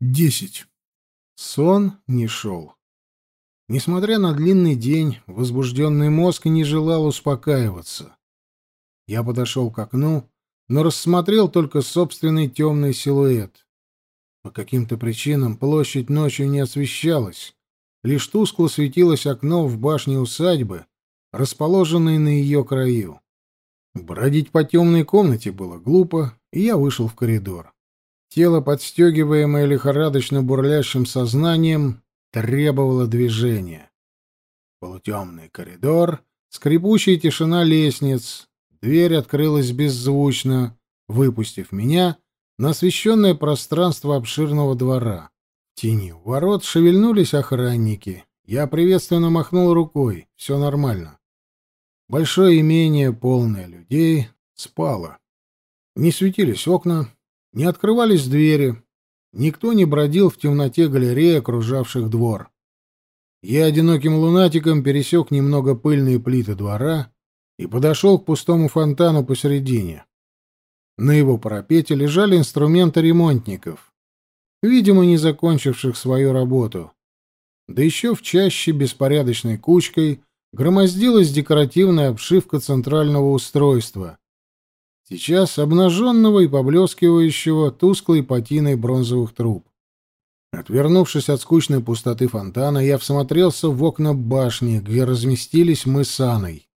Десять. Сон не шел. Несмотря на длинный день, возбужденный мозг не желал успокаиваться. Я подошел к окну, но рассмотрел только собственный темный силуэт. По каким-то причинам площадь ночью не освещалась. Лишь тускло светилось окно в башне усадьбы, расположенной на ее краю. Бродить по темной комнате было глупо, и я вышел в коридор. Тело, подстегиваемое лихорадочно бурлящим сознанием, требовало движения. Полутемный коридор, скрипучая тишина лестниц, дверь открылась беззвучно, выпустив меня на освещенное пространство обширного двора. В тени у ворот шевельнулись охранники. Я приветственно махнул рукой. Все нормально. Большое имение, полное людей, спало. Не светились окна, не открывались двери, никто не бродил в темноте галереи, окружавших двор. Я одиноким лунатиком пересек немного пыльные плиты двора и подошел к пустому фонтану посередине. На его парапете лежали инструменты ремонтников, видимо, не закончивших свою работу. Да еще в чаще беспорядочной кучкой громоздилась декоративная обшивка центрального устройства, сейчас обнаженного и поблескивающего тусклой патиной бронзовых труб. Отвернувшись от скучной пустоты фонтана, я всмотрелся в окна башни, где разместились мы с Анной.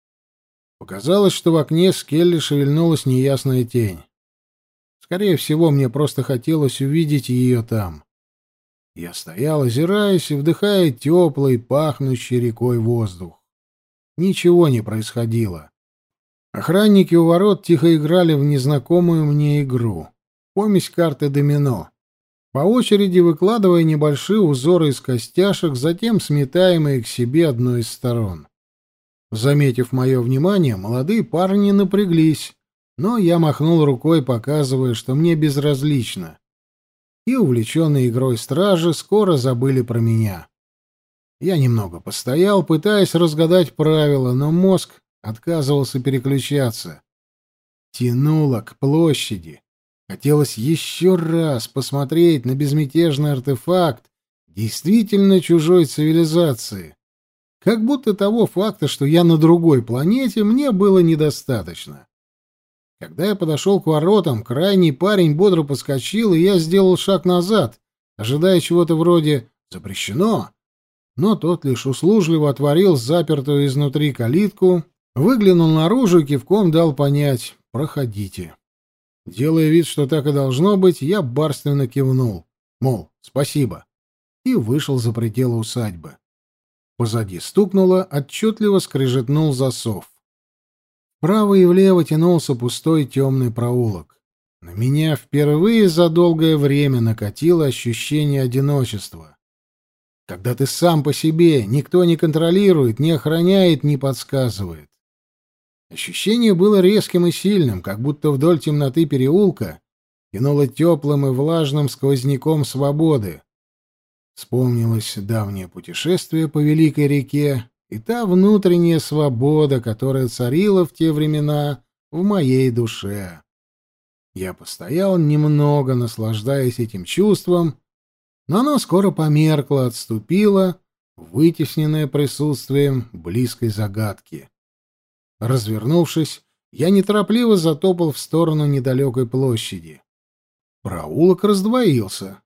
Показалось, что в окне Скелли шевельнулась неясная тень. Скорее всего, мне просто хотелось увидеть ее там. Я стоял, озираясь и вдыхая теплый, пахнущий рекой воздух. Ничего не происходило. Охранники у ворот тихо играли в незнакомую мне игру. Помесь карты домино. По очереди выкладывая небольшие узоры из костяшек, затем сметаемые к себе одной из сторон. Заметив мое внимание, молодые парни напряглись, но я махнул рукой, показывая, что мне безразлично. И, увлеченные игрой стражи, скоро забыли про меня. Я немного постоял, пытаясь разгадать правила, но мозг отказывался переключаться. Тянуло к площади. Хотелось еще раз посмотреть на безмятежный артефакт действительно чужой цивилизации. Как будто того факта, что я на другой планете, мне было недостаточно. Когда я подошел к воротам, крайний парень бодро подскочил, и я сделал шаг назад, ожидая чего-то вроде «запрещено». Но тот лишь услужливо отворил запертую изнутри калитку Выглянул наружу и кивком дал понять «проходите». Делая вид, что так и должно быть, я барственно кивнул, мол, спасибо, и вышел за пределы усадьбы. Позади стукнуло, отчетливо скрежетнул засов. Вправо и влево тянулся пустой темный проулок. На меня впервые за долгое время накатило ощущение одиночества. Когда ты сам по себе, никто не контролирует, не охраняет, не подсказывает. Ощущение было резким и сильным, как будто вдоль темноты переулка тянуло теплым и влажным сквозняком свободы. Вспомнилось давнее путешествие по Великой реке и та внутренняя свобода, которая царила в те времена в моей душе. Я постоял немного, наслаждаясь этим чувством, но оно скоро померкло, отступило, вытесненное присутствием близкой загадки. Развернувшись, я неторопливо затопал в сторону недалекой площади. Проулок раздвоился.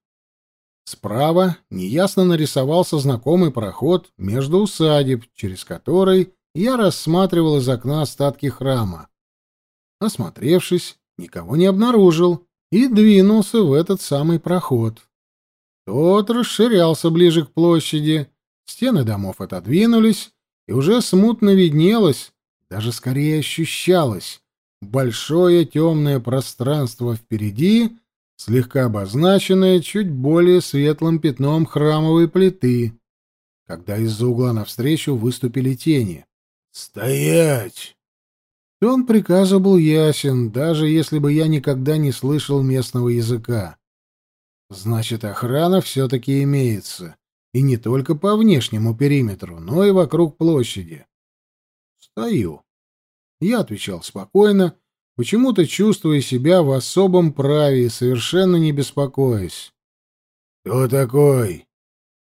Справа неясно нарисовался знакомый проход между усадеб, через который я рассматривал из окна остатки храма. Осмотревшись, никого не обнаружил и двинулся в этот самый проход. Тот расширялся ближе к площади, стены домов отодвинулись, и уже смутно виднелось, даже скорее ощущалось большое темное пространство впереди, слегка обозначенное чуть более светлым пятном храмовой плиты, когда из-за угла навстречу выступили тени. «Стоять!» Тон приказа был ясен, даже если бы я никогда не слышал местного языка. Значит, охрана все-таки имеется. И не только по внешнему периметру, но и вокруг площади. Стою. Я отвечал спокойно, почему-то чувствуя себя в особом праве и совершенно не беспокоясь. «Кто такой?»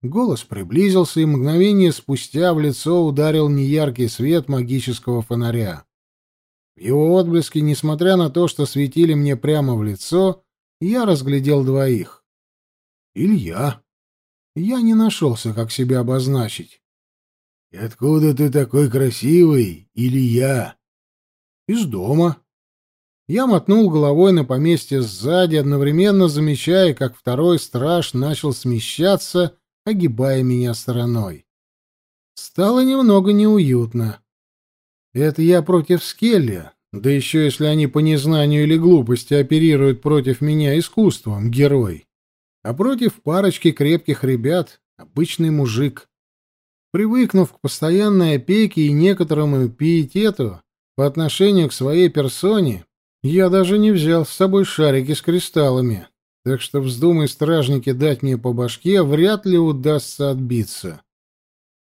Голос приблизился, и мгновение спустя в лицо ударил неяркий свет магического фонаря. В его отблеске, несмотря на то, что светили мне прямо в лицо, я разглядел двоих. Илья. Я не нашелся, как себя обозначить. «И откуда ты такой красивый, Илья?» «Из дома». Я мотнул головой на поместье сзади, одновременно замечая, как второй страж начал смещаться, огибая меня стороной. Стало немного неуютно. Это я против Скелли, да еще если они по незнанию или глупости оперируют против меня искусством, герой. А против парочки крепких ребят — обычный мужик. Привыкнув к постоянной опеке и некоторому пиетету по отношению к своей персоне, я даже не взял с собой шарики с кристаллами, так что вздумай стражники дать мне по башке, вряд ли удастся отбиться.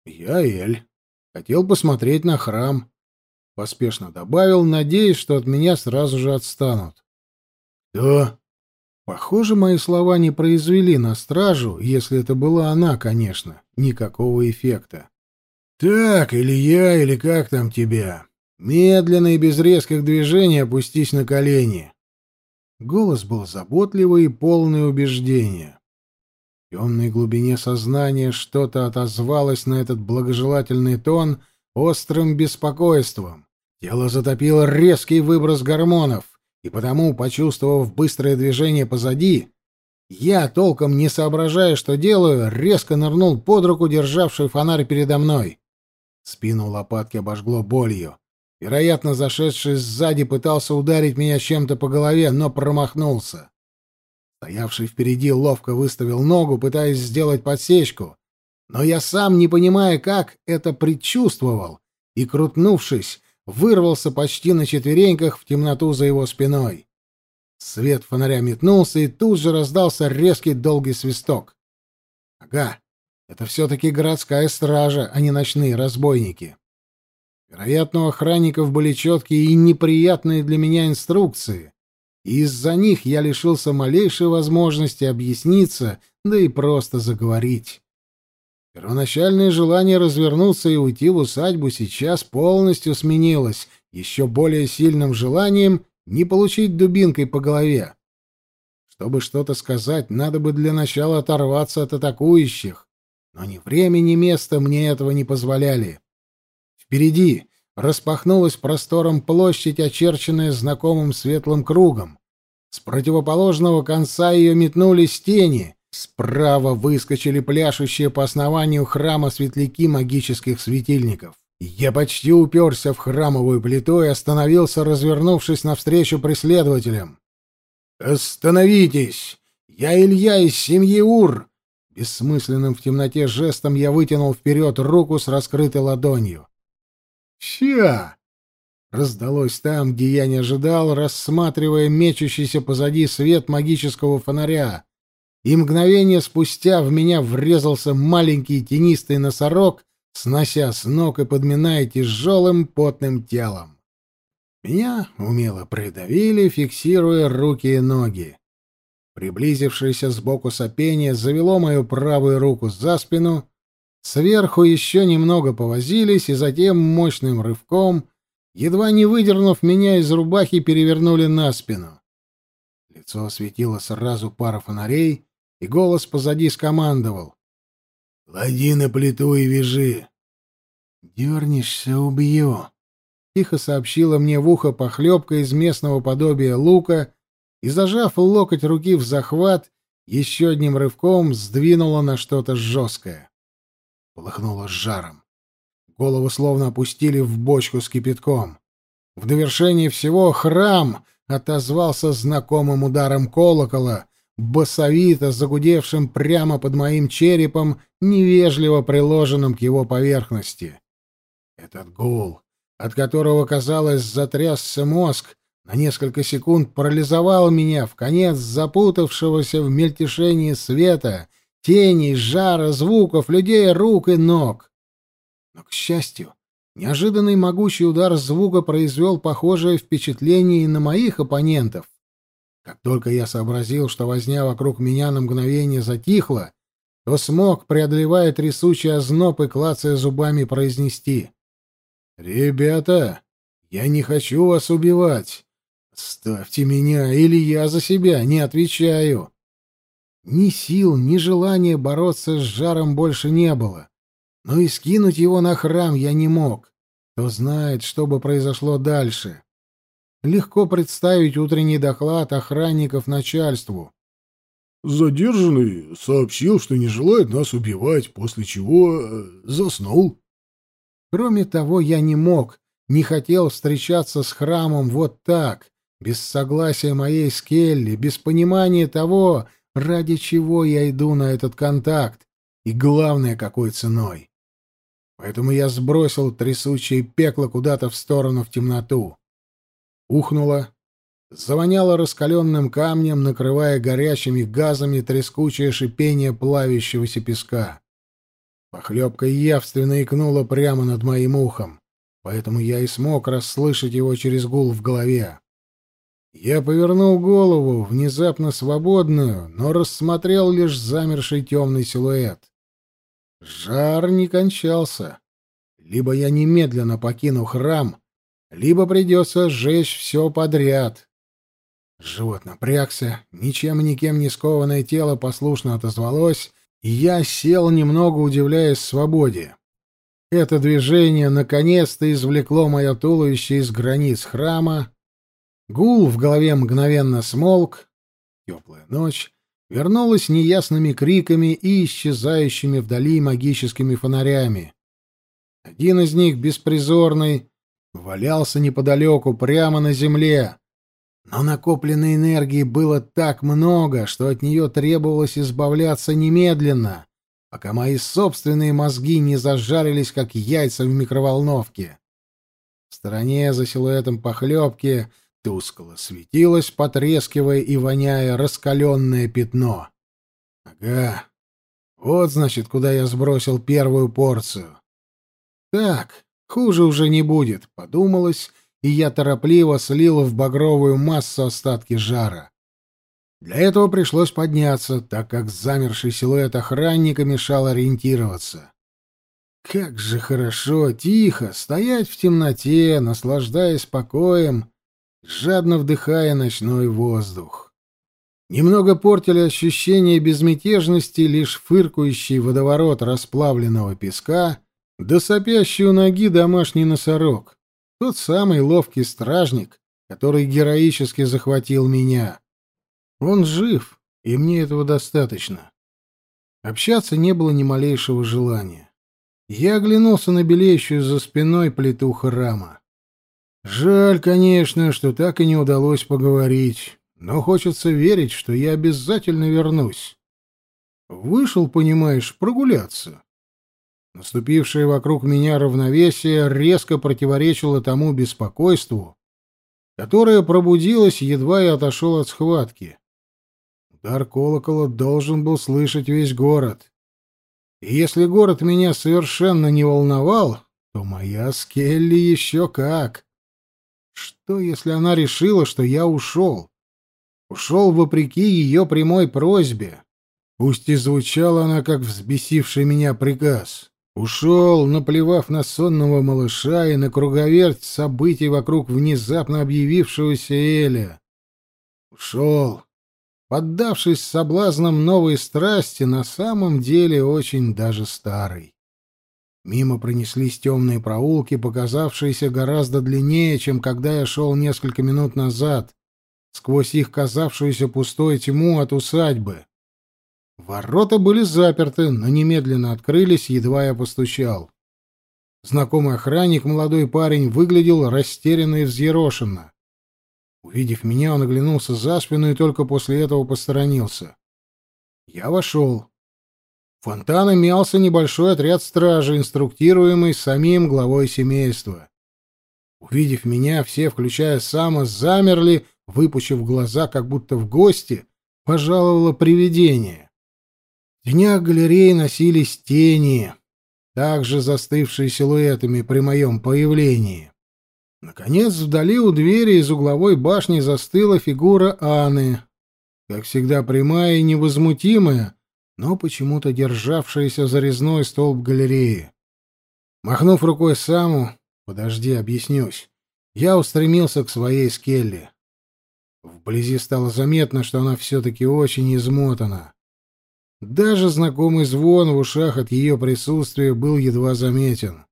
Я Эль. Хотел посмотреть на храм. Поспешно добавил, надеясь, что от меня сразу же отстанут. «Кто?» Похоже, мои слова не произвели на стражу, если это была она, конечно, никакого эффекта. «Так, или я, или как там тебя? Медленно и без резких движений опустись на колени». Голос был заботливый и полный убеждения. В темной глубине сознания что-то отозвалось на этот благожелательный тон острым беспокойством. Тело затопило резкий выброс гормонов и потому, почувствовав быстрое движение позади, я, толком не соображая, что делаю, резко нырнул под руку, державший фонарь передо мной. Спину лопатки обожгло болью. Вероятно, зашедший сзади пытался ударить меня чем-то по голове, но промахнулся. Стоявший впереди ловко выставил ногу, пытаясь сделать подсечку, но я сам, не понимая как, это предчувствовал, и, крутнувшись, вырвался почти на четвереньках в темноту за его спиной. Свет фонаря метнулся, и тут же раздался резкий долгий свисток. Ага, это все-таки городская стража, а не ночные разбойники. Вероятно, у охранников были четкие и неприятные для меня инструкции, и из-за них я лишился малейшей возможности объясниться, да и просто заговорить. Первоначальное желание развернуться и уйти в усадьбу сейчас полностью сменилось еще более сильным желанием не получить дубинкой по голове. Чтобы что-то сказать, надо бы для начала оторваться от атакующих, но ни время, ни место мне этого не позволяли. Впереди распахнулась простором площадь, очерченная знакомым светлым кругом. С противоположного конца ее метнулись тени — Справа выскочили пляшущие по основанию храма светляки магических светильников. Я почти уперся в храмовую плиту и остановился, развернувшись навстречу преследователям. «Остановитесь! Я Илья из семьи Ур!» Бессмысленным в темноте жестом я вытянул вперед руку с раскрытой ладонью. «Ща!» Раздалось там, где я не ожидал, рассматривая мечущийся позади свет магического фонаря и мгновение спустя в меня врезался маленький тенистый носорог, снося с ног и подминая тяжелым потным телом. Меня умело придавили, фиксируя руки и ноги. Приблизившееся сбоку сопение завело мою правую руку за спину, сверху еще немного повозились и затем мощным рывком, едва не выдернув меня из рубахи, перевернули на спину. Лицо осветило сразу пара фонарей, и голос позади скомандовал. «Клади на плиту и вяжи». «Дернешься, убью», — тихо сообщила мне в ухо похлебка из местного подобия лука и, зажав локоть руки в захват, еще одним рывком сдвинула на что-то жесткое. Полыхнуло с жаром. Голову словно опустили в бочку с кипятком. В довершение всего храм отозвался знакомым ударом колокола, басовито загудевшим прямо под моим черепом, невежливо приложенным к его поверхности. Этот гул, от которого, казалось, затрясся мозг, на несколько секунд парализовал меня в конец запутавшегося в мельтешении света, теней, жара, звуков, людей, рук и ног. Но, к счастью, неожиданный могучий удар звука произвел похожее впечатление и на моих оппонентов. Как только я сообразил, что возня вокруг меня на мгновение затихла, то смог, преодолевая трясучий озноб и клацая зубами, произнести. «Ребята, я не хочу вас убивать. Ставьте меня, или я за себя не отвечаю». Ни сил, ни желания бороться с жаром больше не было. Но и скинуть его на храм я не мог. Кто знает, что бы произошло дальше. Легко представить утренний доклад охранников начальству. Задержанный сообщил, что не желает нас убивать, после чего э, заснул. Кроме того, я не мог, не хотел встречаться с храмом вот так, без согласия моей Скелли, без понимания того, ради чего я иду на этот контакт, и главное, какой ценой. Поэтому я сбросил трясучее пекло куда-то в сторону в темноту. Ухнуло, Завоняло раскаленным камнем, накрывая горячими газами трескучее шипение плавящегося песка. Похлебка явственно икнула прямо над моим ухом, поэтому я и смог расслышать его через гул в голове. Я повернул голову, внезапно свободную, но рассмотрел лишь замерший темный силуэт. Жар не кончался. Либо я немедленно покину храм, либо придется сжечь все подряд. Живот напрягся, ничем никем не скованное тело послушно отозвалось, и я сел, немного удивляясь свободе. Это движение наконец-то извлекло мое туловище из границ храма. Гул в голове мгновенно смолк. Теплая ночь вернулась неясными криками и исчезающими вдали магическими фонарями. Один из них, беспризорный, валялся неподалеку, прямо на земле. Но накопленной энергии было так много, что от нее требовалось избавляться немедленно, пока мои собственные мозги не зажарились, как яйца в микроволновке. В стороне за силуэтом похлебки тускло светилось, потрескивая и воняя раскаленное пятно. Ага, вот, значит, куда я сбросил первую порцию. Так, хуже уже не будет, подумалось, и я торопливо слил в багровую массу остатки жара. Для этого пришлось подняться, так как замерший силуэт охранника мешал ориентироваться. Как же хорошо, тихо, стоять в темноте, наслаждаясь покоем, жадно вдыхая ночной воздух. Немного портили ощущение безмятежности лишь фыркающий водоворот расплавленного песка да сопящий у ноги домашний носорог. Тот самый ловкий стражник, который героически захватил меня. Он жив, и мне этого достаточно. Общаться не было ни малейшего желания. Я оглянулся на белеющую за спиной плиту храма. Жаль, конечно, что так и не удалось поговорить, но хочется верить, что я обязательно вернусь. Вышел, понимаешь, прогуляться. Наступившее вокруг меня равновесие резко противоречило тому беспокойству, которое пробудилось, едва я отошел от схватки. Удар колокола должен был слышать весь город. И если город меня совершенно не волновал, то моя Скелли еще как. Что, если она решила, что я ушел? Ушел вопреки ее прямой просьбе. Пусть и звучала она, как взбесивший меня приказ. Ушел, наплевав на сонного малыша и на круговерть событий вокруг внезапно объявившегося Эля. Ушел, поддавшись соблазнам новой страсти, на самом деле очень даже старой. Мимо пронеслись темные проулки, показавшиеся гораздо длиннее, чем когда я шел несколько минут назад, сквозь их казавшуюся пустой тьму от усадьбы. Ворота были заперты, но немедленно открылись, едва я постучал. Знакомый охранник, молодой парень, выглядел растерянно и взъерошенно. Увидев меня, он оглянулся за спину и только после этого посторонился. Я вошел. В фонтан имелся небольшой отряд стражи, инструктируемый самим главой семейства. Увидев меня, все, включая Сама, замерли, выпучив глаза, как будто в гости пожаловало привидение. В тенях галереи носились тени, также застывшие силуэтами при моем появлении. Наконец, вдали у двери из угловой башни застыла фигура Анны, как всегда прямая и невозмутимая, но почему-то державшаяся за резной столб галереи. Махнув рукой Саму, подожди, объяснюсь, я устремился к своей скелле. Вблизи стало заметно, что она все-таки очень измотана. Даже знакомый звон в ушах от ее присутствия был едва заметен.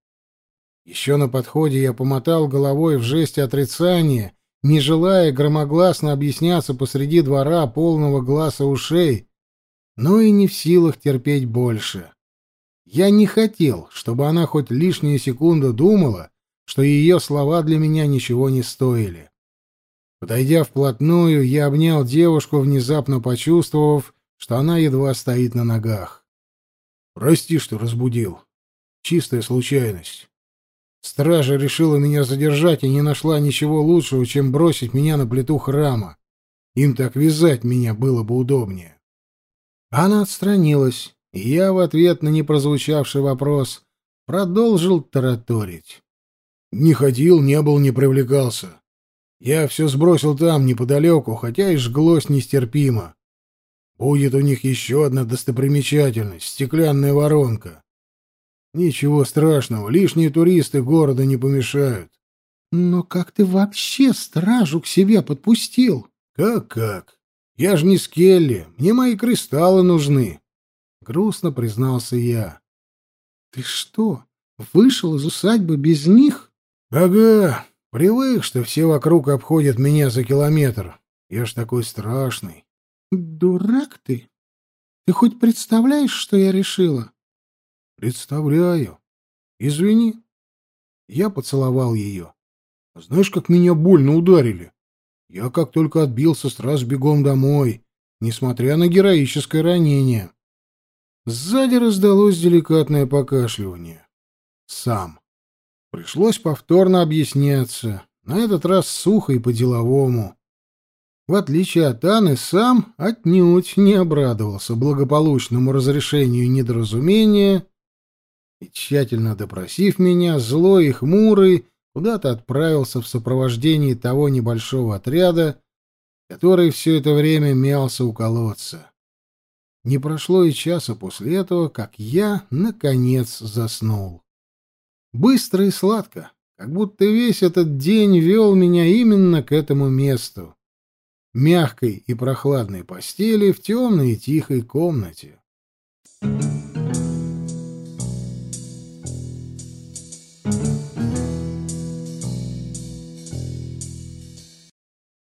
Еще на подходе я помотал головой в жесте отрицания, не желая громогласно объясняться посреди двора полного глаза ушей, но и не в силах терпеть больше. Я не хотел, чтобы она хоть лишнюю секунду думала, что ее слова для меня ничего не стоили. Подойдя вплотную, я обнял девушку, внезапно почувствовав, что она едва стоит на ногах. «Прости, что разбудил. Чистая случайность. Стража решила меня задержать и не нашла ничего лучшего, чем бросить меня на плиту храма. Им так вязать меня было бы удобнее». Она отстранилась, и я в ответ на непрозвучавший вопрос продолжил тараторить. «Не ходил, не был, не привлекался. Я все сбросил там, неподалеку, хотя и жглось нестерпимо. Будет у них еще одна достопримечательность — стеклянная воронка. Ничего страшного, лишние туристы города не помешают. Но как ты вообще стражу к себе подпустил? Как-как? Я же не Скелли, мне мои кристаллы нужны. Грустно признался я. Ты что, вышел из усадьбы без них? Ага, привык, что все вокруг обходят меня за километр. Я ж такой страшный. Дурак ты! Ты хоть представляешь, что я решила? Представляю. Извини. Я поцеловал ее. Знаешь, как меня больно ударили? Я как только отбился, сразу бегом домой, несмотря на героическое ранение. Сзади раздалось деликатное покашливание. Сам. Пришлось повторно объясняться, на этот раз сухо и по-деловому. В отличие от Анны, сам отнюдь не обрадовался благополучному разрешению недоразумения и, тщательно допросив меня, злой и хмурый, куда-то отправился в сопровождении того небольшого отряда, который все это время мялся у колодца. Не прошло и часа после этого, как я, наконец, заснул. Быстро и сладко, как будто весь этот день вел меня именно к этому месту мягкой и прохладной постели в темной и тихой комнате. Thank you.